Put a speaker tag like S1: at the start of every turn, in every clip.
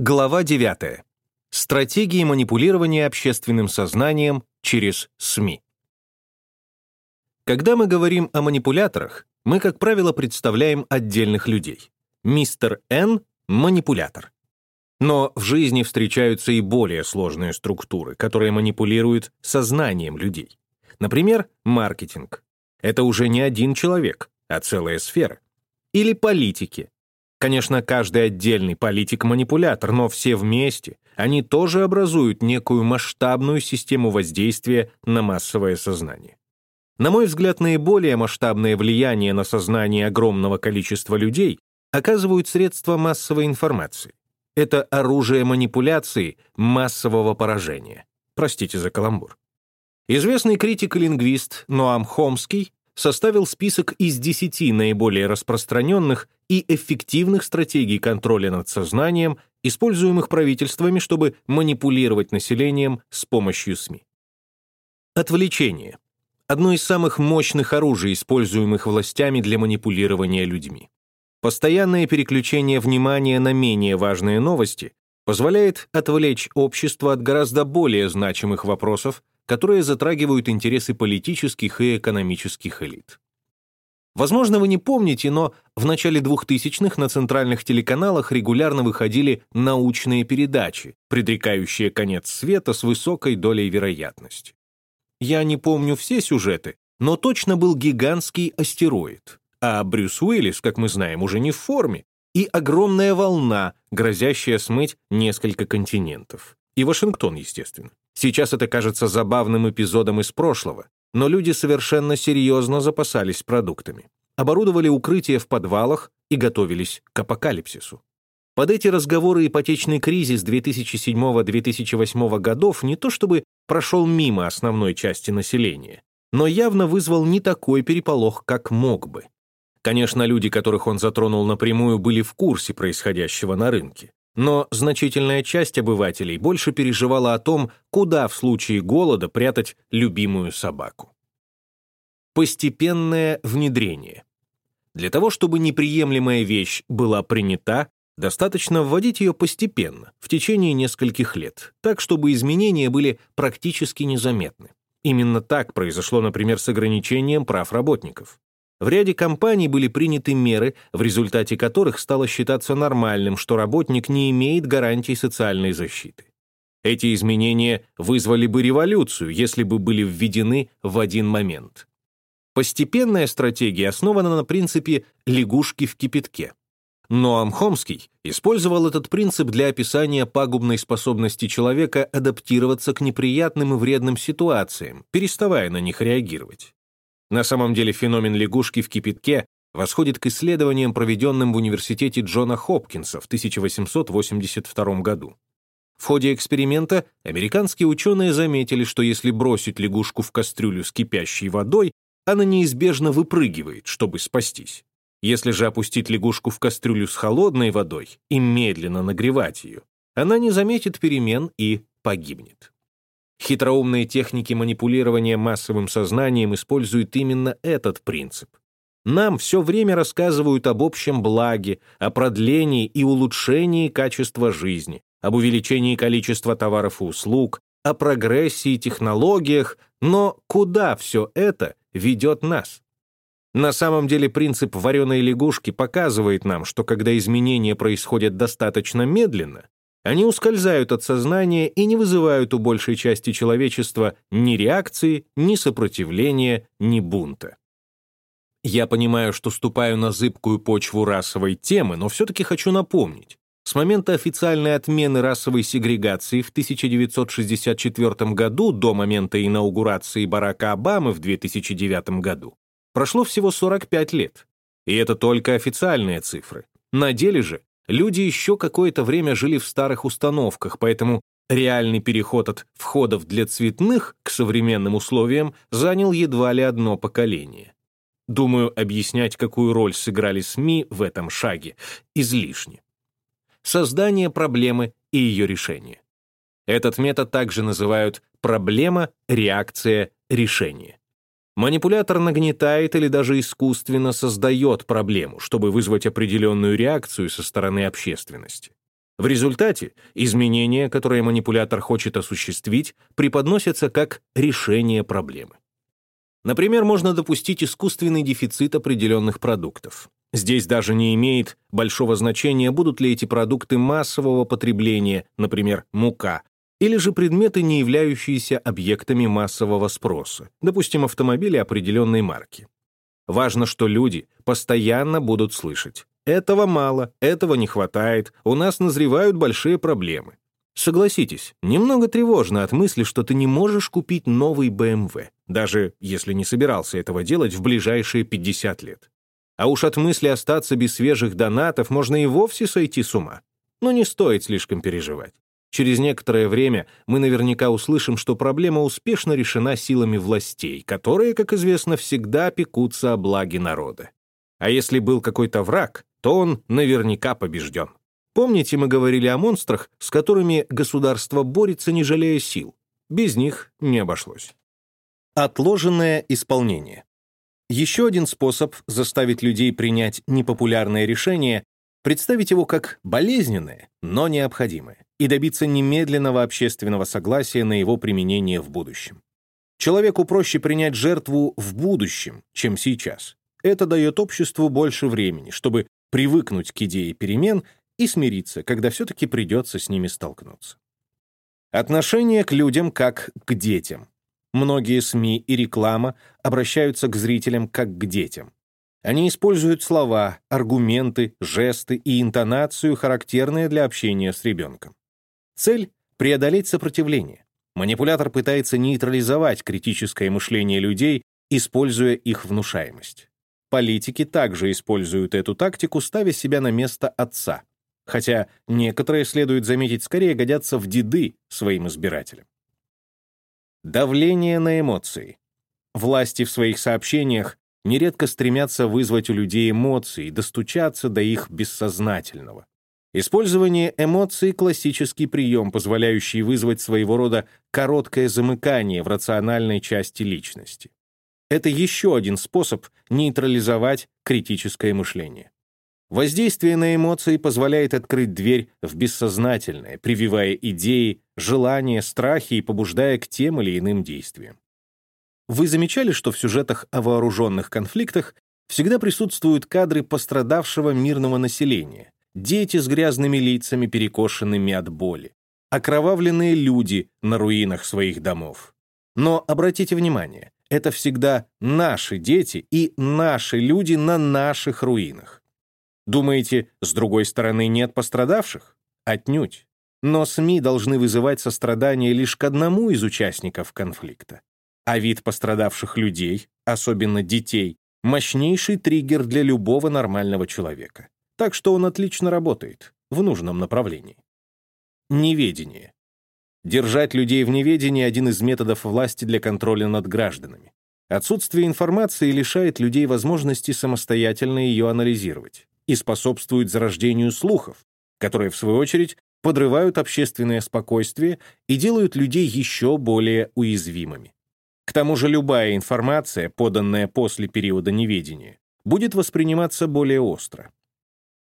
S1: Глава 9. Стратегии манипулирования общественным сознанием через СМИ. Когда мы говорим о манипуляторах, мы, как правило, представляем отдельных людей. Мистер Н — манипулятор. Но в жизни встречаются и более сложные структуры, которые манипулируют сознанием людей. Например, маркетинг. Это уже не один человек, а целая сфера. Или политики. Конечно, каждый отдельный политик-манипулятор, но все вместе они тоже образуют некую масштабную систему воздействия на массовое сознание. На мой взгляд, наиболее масштабное влияние на сознание огромного количества людей оказывают средства массовой информации. Это оружие манипуляции массового поражения. Простите за каламбур. Известный критик и лингвист Ноам Хомский составил список из 10 наиболее распространенных и эффективных стратегий контроля над сознанием, используемых правительствами, чтобы манипулировать населением с помощью СМИ. Отвлечение. Одно из самых мощных оружий, используемых властями для манипулирования людьми. Постоянное переключение внимания на менее важные новости позволяет отвлечь общество от гораздо более значимых вопросов, которые затрагивают интересы политических и экономических элит. Возможно, вы не помните, но в начале 2000-х на центральных телеканалах регулярно выходили научные передачи, предрекающие конец света с высокой долей вероятности. Я не помню все сюжеты, но точно был гигантский астероид. А Брюс Уиллис, как мы знаем, уже не в форме, и огромная волна, грозящая смыть несколько континентов. И Вашингтон, естественно. Сейчас это кажется забавным эпизодом из прошлого, но люди совершенно серьезно запасались продуктами, оборудовали укрытия в подвалах и готовились к апокалипсису. Под эти разговоры ипотечный кризис 2007-2008 годов не то чтобы прошел мимо основной части населения, но явно вызвал не такой переполох, как мог бы. Конечно, люди, которых он затронул напрямую, были в курсе происходящего на рынке. Но значительная часть обывателей больше переживала о том, куда в случае голода прятать любимую собаку. Постепенное внедрение. Для того, чтобы неприемлемая вещь была принята, достаточно вводить ее постепенно, в течение нескольких лет, так, чтобы изменения были практически незаметны. Именно так произошло, например, с ограничением прав работников. В ряде компаний были приняты меры, в результате которых стало считаться нормальным, что работник не имеет гарантий социальной защиты. Эти изменения вызвали бы революцию, если бы были введены в один момент. Постепенная стратегия основана на принципе «лягушки в кипятке». Ноам Хомский использовал этот принцип для описания пагубной способности человека адаптироваться к неприятным и вредным ситуациям, переставая на них реагировать. На самом деле феномен лягушки в кипятке восходит к исследованиям, проведенным в университете Джона Хопкинса в 1882 году. В ходе эксперимента американские ученые заметили, что если бросить лягушку в кастрюлю с кипящей водой, она неизбежно выпрыгивает, чтобы спастись. Если же опустить лягушку в кастрюлю с холодной водой и медленно нагревать ее, она не заметит перемен и погибнет. Хитроумные техники манипулирования массовым сознанием используют именно этот принцип. Нам все время рассказывают об общем благе, о продлении и улучшении качества жизни, об увеличении количества товаров и услуг, о прогрессии и технологиях, но куда все это ведет нас? На самом деле принцип вареной лягушки показывает нам, что когда изменения происходят достаточно медленно, они ускользают от сознания и не вызывают у большей части человечества ни реакции, ни сопротивления, ни бунта. Я понимаю, что ступаю на зыбкую почву расовой темы, но все-таки хочу напомнить. С момента официальной отмены расовой сегрегации в 1964 году до момента инаугурации Барака Обамы в 2009 году прошло всего 45 лет. И это только официальные цифры. На деле же люди еще какое-то время жили в старых установках, поэтому реальный переход от входов для цветных к современным условиям занял едва ли одно поколение. Думаю, объяснять, какую роль сыграли СМИ в этом шаге, излишне. Создание проблемы и ее решение. Этот метод также называют проблема, реакция, решение. Манипулятор нагнетает или даже искусственно создает проблему, чтобы вызвать определенную реакцию со стороны общественности. В результате изменения, которые манипулятор хочет осуществить, преподносятся как решение проблемы. Например, можно допустить искусственный дефицит определенных продуктов. Здесь даже не имеет большого значения, будут ли эти продукты массового потребления, например, мука, или же предметы, не являющиеся объектами массового спроса, допустим, автомобили определенной марки. Важно, что люди постоянно будут слышать. Этого мало, этого не хватает, у нас назревают большие проблемы. Согласитесь, немного тревожно от мысли, что ты не можешь купить новый BMW, даже если не собирался этого делать в ближайшие 50 лет. А уж от мысли остаться без свежих донатов можно и вовсе сойти с ума. Но не стоит слишком переживать. Через некоторое время мы наверняка услышим, что проблема успешно решена силами властей, которые, как известно, всегда пекутся о благе народа. А если был какой-то враг, то он наверняка побежден. Помните, мы говорили о монстрах, с которыми государство борется, не жалея сил? Без них не обошлось. Отложенное исполнение. Еще один способ заставить людей принять непопулярное решение — представить его как болезненное, но необходимое, и добиться немедленного общественного согласия на его применение в будущем. Человеку проще принять жертву в будущем, чем сейчас. Это дает обществу больше времени, чтобы привыкнуть к идее перемен и смириться, когда все-таки придется с ними столкнуться. Отношение к людям как к детям. Многие СМИ и реклама обращаются к зрителям как к детям. Они используют слова, аргументы, жесты и интонацию, характерные для общения с ребенком. Цель — преодолеть сопротивление. Манипулятор пытается нейтрализовать критическое мышление людей, используя их внушаемость. Политики также используют эту тактику, ставя себя на место отца, хотя некоторые, следует заметить, скорее годятся в деды своим избирателям. Давление на эмоции. Власти в своих сообщениях нередко стремятся вызвать у людей эмоции, достучаться до их бессознательного. Использование эмоций — классический прием, позволяющий вызвать своего рода короткое замыкание в рациональной части личности. Это еще один способ нейтрализовать критическое мышление. Воздействие на эмоции позволяет открыть дверь в бессознательное, прививая идеи, желания, страхи и побуждая к тем или иным действиям. Вы замечали, что в сюжетах о вооруженных конфликтах всегда присутствуют кадры пострадавшего мирного населения, дети с грязными лицами, перекошенными от боли, окровавленные люди на руинах своих домов. Но обратите внимание, это всегда наши дети и наши люди на наших руинах. Думаете, с другой стороны нет пострадавших? Отнюдь. Но СМИ должны вызывать сострадание лишь к одному из участников конфликта. А вид пострадавших людей, особенно детей, мощнейший триггер для любого нормального человека. Так что он отлично работает в нужном направлении. Неведение. Держать людей в неведении — один из методов власти для контроля над гражданами. Отсутствие информации лишает людей возможности самостоятельно ее анализировать и способствует зарождению слухов, которые, в свою очередь, подрывают общественное спокойствие и делают людей еще более уязвимыми. К тому же любая информация, поданная после периода неведения, будет восприниматься более остро.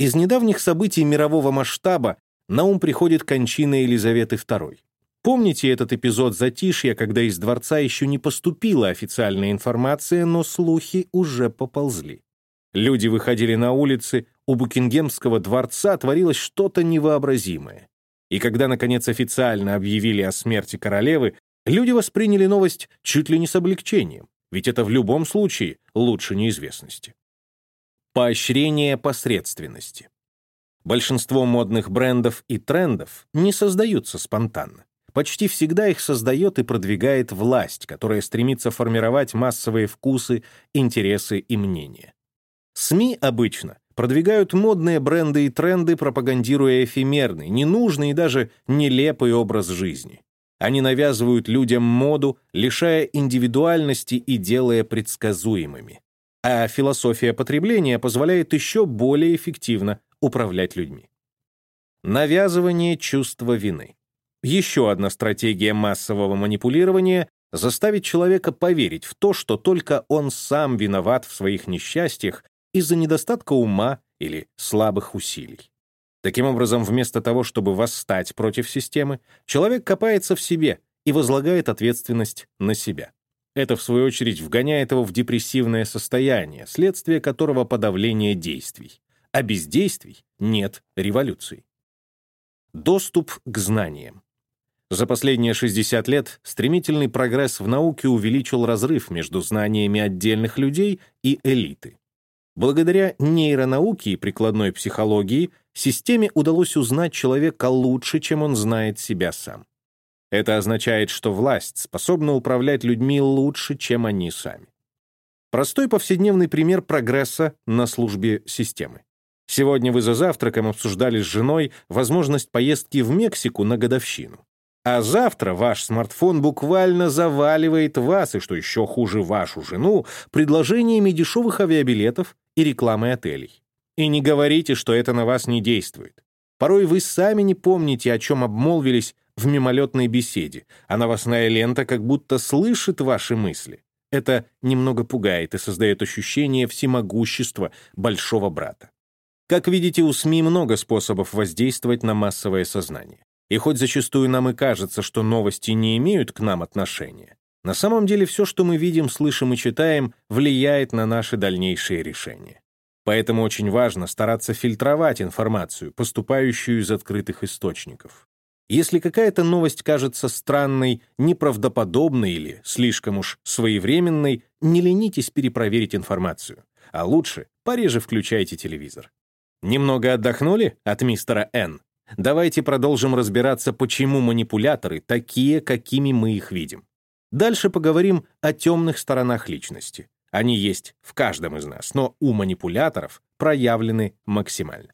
S1: Из недавних событий мирового масштаба на ум приходит кончина Елизаветы II. Помните этот эпизод затишья, когда из дворца еще не поступила официальная информация, но слухи уже поползли? Люди выходили на улицы, у Букингемского дворца творилось что-то невообразимое. И когда, наконец, официально объявили о смерти королевы, люди восприняли новость чуть ли не с облегчением, ведь это в любом случае лучше неизвестности. Поощрение посредственности. Большинство модных брендов и трендов не создаются спонтанно. Почти всегда их создает и продвигает власть, которая стремится формировать массовые вкусы, интересы и мнения. СМИ обычно продвигают модные бренды и тренды, пропагандируя эфемерный, ненужный и даже нелепый образ жизни. Они навязывают людям моду, лишая индивидуальности и делая предсказуемыми. А философия потребления позволяет еще более эффективно управлять людьми. Навязывание чувства вины. Еще одна стратегия массового манипулирования — заставить человека поверить в то, что только он сам виноват в своих несчастьях из-за недостатка ума или слабых усилий. Таким образом, вместо того, чтобы восстать против системы, человек копается в себе и возлагает ответственность на себя. Это, в свою очередь, вгоняет его в депрессивное состояние, следствие которого подавление действий. А без действий нет революции. Доступ к знаниям. За последние 60 лет стремительный прогресс в науке увеличил разрыв между знаниями отдельных людей и элиты. Благодаря нейронауке и прикладной психологии системе удалось узнать человека лучше, чем он знает себя сам. Это означает, что власть способна управлять людьми лучше, чем они сами. Простой повседневный пример прогресса на службе системы. Сегодня вы за завтраком обсуждали с женой возможность поездки в Мексику на годовщину. А завтра ваш смартфон буквально заваливает вас, и что еще хуже, вашу жену, предложениями дешевых авиабилетов и рекламой отелей. И не говорите, что это на вас не действует. Порой вы сами не помните, о чем обмолвились в мимолетной беседе, а новостная лента как будто слышит ваши мысли. Это немного пугает и создает ощущение всемогущества большого брата. Как видите, у СМИ много способов воздействовать на массовое сознание. И хоть зачастую нам и кажется, что новости не имеют к нам отношения, на самом деле все, что мы видим, слышим и читаем, влияет на наши дальнейшие решения. Поэтому очень важно стараться фильтровать информацию, поступающую из открытых источников. Если какая-то новость кажется странной, неправдоподобной или слишком уж своевременной, не ленитесь перепроверить информацию. А лучше пореже включайте телевизор. Немного отдохнули от мистера Н? Давайте продолжим разбираться, почему манипуляторы такие, какими мы их видим. Дальше поговорим о темных сторонах личности. Они есть в каждом из нас, но у манипуляторов проявлены максимально.